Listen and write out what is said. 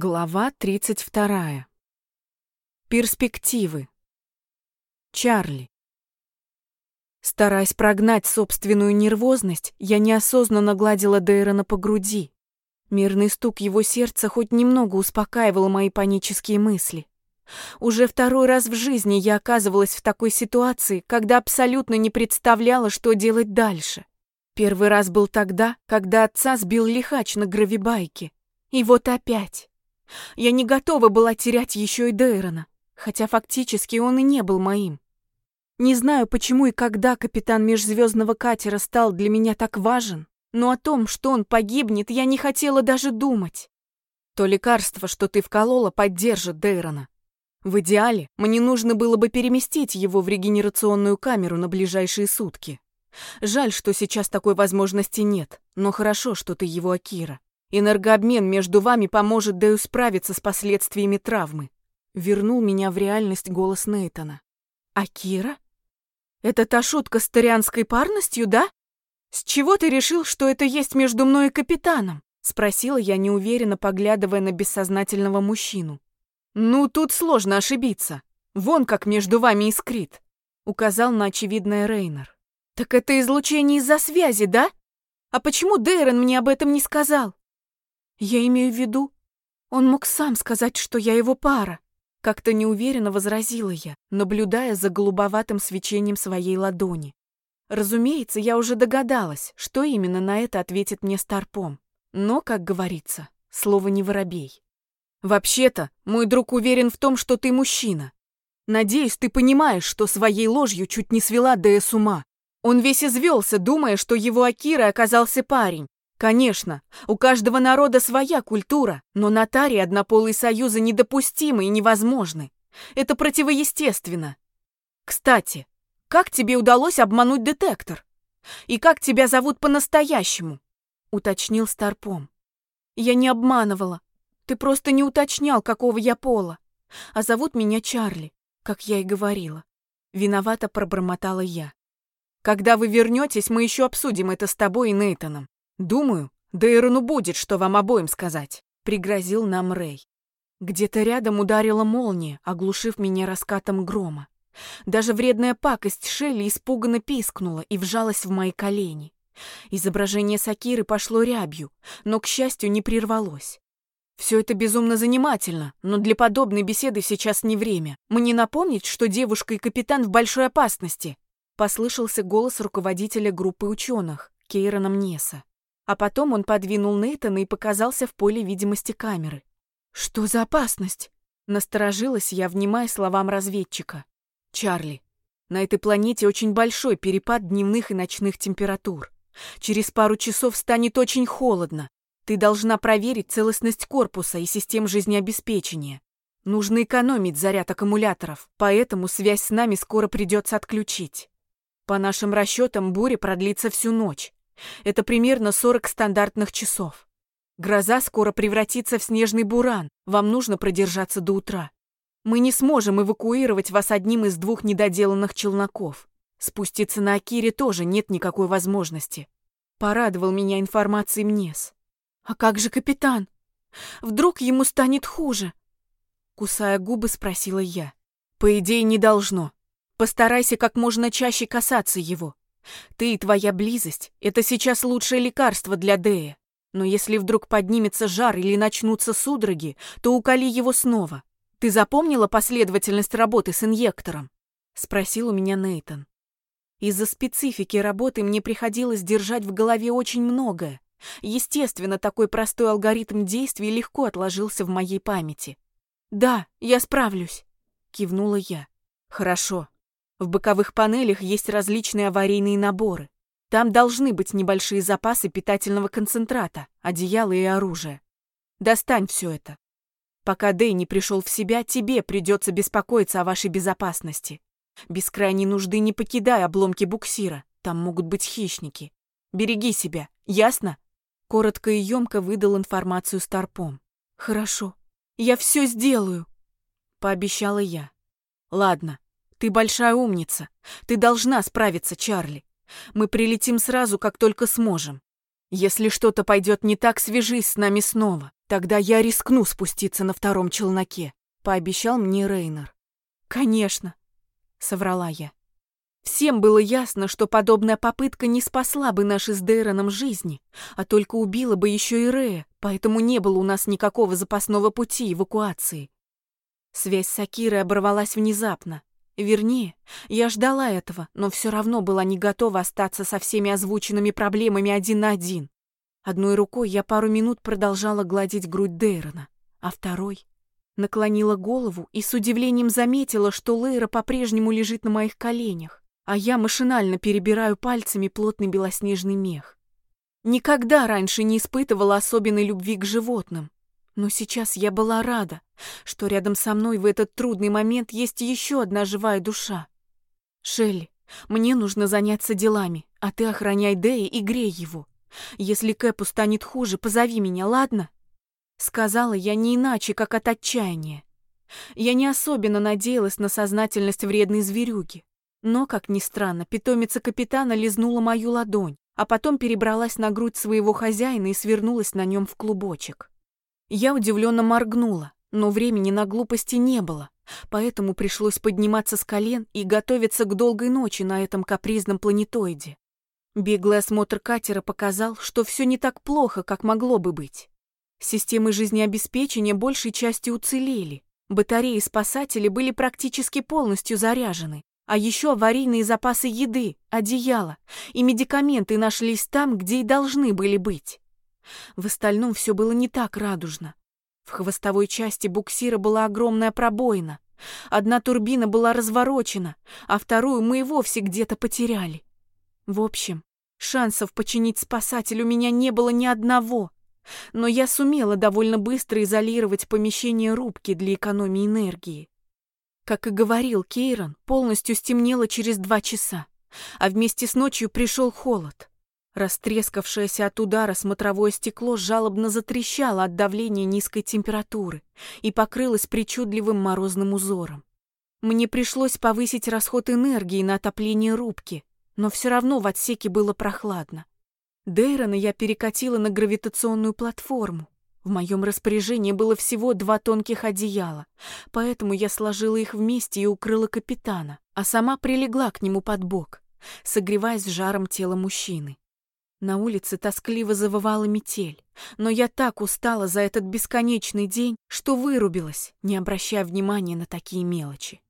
Глава 32. Перспективы. Чарли. Стараясь прогнать собственную нервозность, я неосознанно гладила Дейрона по груди. Мирный стук его сердца хоть немного успокаивал мои панические мысли. Уже второй раз в жизни я оказывалась в такой ситуации, когда абсолютно не представляла, что делать дальше. Первый раз был тогда, когда отца сбил лихач на гравибайке. И вот опять. Я не готова была терять еще и Дейрона, хотя фактически он и не был моим. Не знаю, почему и когда капитан межзвездного катера стал для меня так важен, но о том, что он погибнет, я не хотела даже думать. То лекарство, что ты вколола, поддержит Дейрона. В идеале мне нужно было бы переместить его в регенерационную камеру на ближайшие сутки. Жаль, что сейчас такой возможности нет, но хорошо, что ты его Акира. Энергообмен между вами поможет Дэю справиться с последствиями травмы. Вернул меня в реальность голос Нейтона. А Кира? Это та шутка с тарианской парностью, да? С чего ты решил, что это есть между мной и капитаном? Спросила я неуверенно, поглядывая на бессознательного мужчину. Ну, тут сложно ошибиться. Вон как между вами искрит. Указал на очевидное Рейнер. Так это излучение из-за связи, да? А почему Дейрон мне об этом не сказал? Я имею в виду, он мог сам сказать, что я его пара. Как-то неуверенно возразила я, наблюдая за голубоватым свечением своей ладони. Разумеется, я уже догадалась, что именно на это ответит мне Старпом. Но, как говорится, слово не воробей. Вообще-то, мой друг уверен в том, что ты мужчина. Надеюсь, ты понимаешь, что своей ложью чуть не свела Дэя с ума. Он весь извелся, думая, что его Акира оказался парень, Конечно, у каждого народа своя культура, но нотарии однополые союзы недопустимы и невозможны. Это противоестественно. Кстати, как тебе удалось обмануть детектор? И как тебя зовут по-настоящему? Уточнил Старпом. Я не обманывала. Ты просто не уточнял, какого я пола. А зовут меня Чарли, как я и говорила. Виновато пробормотала я. Когда вы вернетесь, мы еще обсудим это с тобой и Нейтаном. «Думаю, Дейрону будет, что вам обоим сказать», — пригрозил нам Рэй. Где-то рядом ударила молния, оглушив меня раскатом грома. Даже вредная пакость Шелли испуганно пискнула и вжалась в мои колени. Изображение Сакиры пошло рябью, но, к счастью, не прервалось. Все это безумно занимательно, но для подобной беседы сейчас не время. Мне напомнить, что девушка и капитан в большой опасности. Послышался голос руководителя группы ученых, Кейрона Мнеса. А потом он подвинул Нейтана и показался в поле видимости камеры. «Что за опасность?» Насторожилась я, внимая словам разведчика. «Чарли, на этой планете очень большой перепад дневных и ночных температур. Через пару часов станет очень холодно. Ты должна проверить целостность корпуса и систем жизнеобеспечения. Нужно экономить заряд аккумуляторов, поэтому связь с нами скоро придется отключить. По нашим расчетам, буря продлится всю ночь. Это примерно 40 стандартных часов. Гроза скоро превратится в снежный буран. Вам нужно продержаться до утра. Мы не сможем эвакуировать вас одним из двух недоделанных челноков. Спуститься на Акире тоже нет никакой возможности. Порадовал меня информацией Мнес. А как же капитан? Вдруг ему станет хуже? Кусая губы, спросила я. По идее, не должно. Постарайся как можно чаще касаться его. Ты и твоя близость — это сейчас лучшее лекарство для Дея. Но если вдруг поднимется жар или начнутся судороги, то уколи его снова. Ты запомнила последовательность работы с инъектором? Спросил у меня Нейтон. Из-за специфики работы мне приходилось держать в голове очень многое. Естественно, такой простой алгоритм действий легко отложился в моей памяти. «Да, я справлюсь», — кивнула я. «Хорошо. В боковых панелях есть различные аварийные наборы. Там должны быть небольшие запасы питательного концентрата, одеяла и оружия. Достань все это. Пока Дэй не пришел в себя, тебе придется беспокоиться о вашей безопасности. Без крайней нужды не покидай обломки буксира, там могут быть хищники. Береги себя, ясно? Коротко и емко выдал информацию Старпом. Хорошо, я все сделаю, пообещала я. Ладно, ты большая умница. Ты должна справиться, Чарли. Мы прилетим сразу, как только сможем. Если что-то пойдет не так, свяжись с нами снова. Тогда я рискну спуститься на втором челноке», — пообещал мне Рейнер. «Конечно», — соврала я. Всем было ясно, что подобная попытка не спасла бы наши с Дейроном жизни, а только убила бы еще и Рея, поэтому не было у нас никакого запасного пути эвакуации. Связь с Акирой оборвалась внезапно. Вернее, я ждала этого, но все равно была не готова остаться со всеми озвученными проблемами один на один. Одной рукой я пару минут продолжала гладить грудь Дейрона, а второй наклонила голову и с удивлением заметила, что Лейра по-прежнему лежит на моих коленях, а я машинально перебираю пальцами плотный белоснежный мех. Никогда раньше не испытывала особенной любви к животным, но сейчас я была рада, что рядом со мной в этот трудный момент есть еще одна живая душа. Шелли, мне нужно заняться делами, а ты охраняй Дэя и грей его. Если Кэпу станет хуже, позови меня, ладно? Сказала я не иначе, как от отчаяния. Я не особенно надеялась на сознательность вредной зверюги. Но, как ни странно, питомица капитана лизнула мою ладонь, а потом перебралась на грудь своего хозяина и свернулась на нем в клубочек. Я удивленно моргнула, но времени на глупости не было, поэтому пришлось подниматься с колен и готовиться к долгой ночи на этом капризном планетоиде. Беглый осмотр катера показал, что все не так плохо, как могло бы быть. Системы жизнеобеспечения большей части уцелели, батареи спасателей были практически полностью заряжены, а еще аварийные запасы еды, одеяла и медикаменты нашлись там, где и должны были быть. В остальном все было не так радужно. В хвостовой части буксира была огромная пробоина. Одна турбина была разворочена, а вторую мы и вовсе где-то потеряли. В общем, шансов починить спасатель у меня не было ни одного. Но я сумела довольно быстро изолировать помещение рубки для экономии энергии. Как и говорил Кейрон, полностью стемнело через два часа, а вместе с ночью пришел холод. Растрескавшееся от удара смотровое стекло жалобно затрещало от давления низкой температуры и покрылось причудливым морозным узором. Мне пришлось повысить расход энергии на отопление рубки, но все равно в отсеке было прохладно. Дейрона я перекатила на гравитационную платформу. В моем распоряжении было всего два тонких одеяла, поэтому я сложила их вместе и укрыла капитана, а сама прилегла к нему под бок, согреваясь жаром тела мужчины. На улице тоскливо завывала метель, но я так устала за этот бесконечный день, что вырубилась, не обращая внимания на такие мелочи.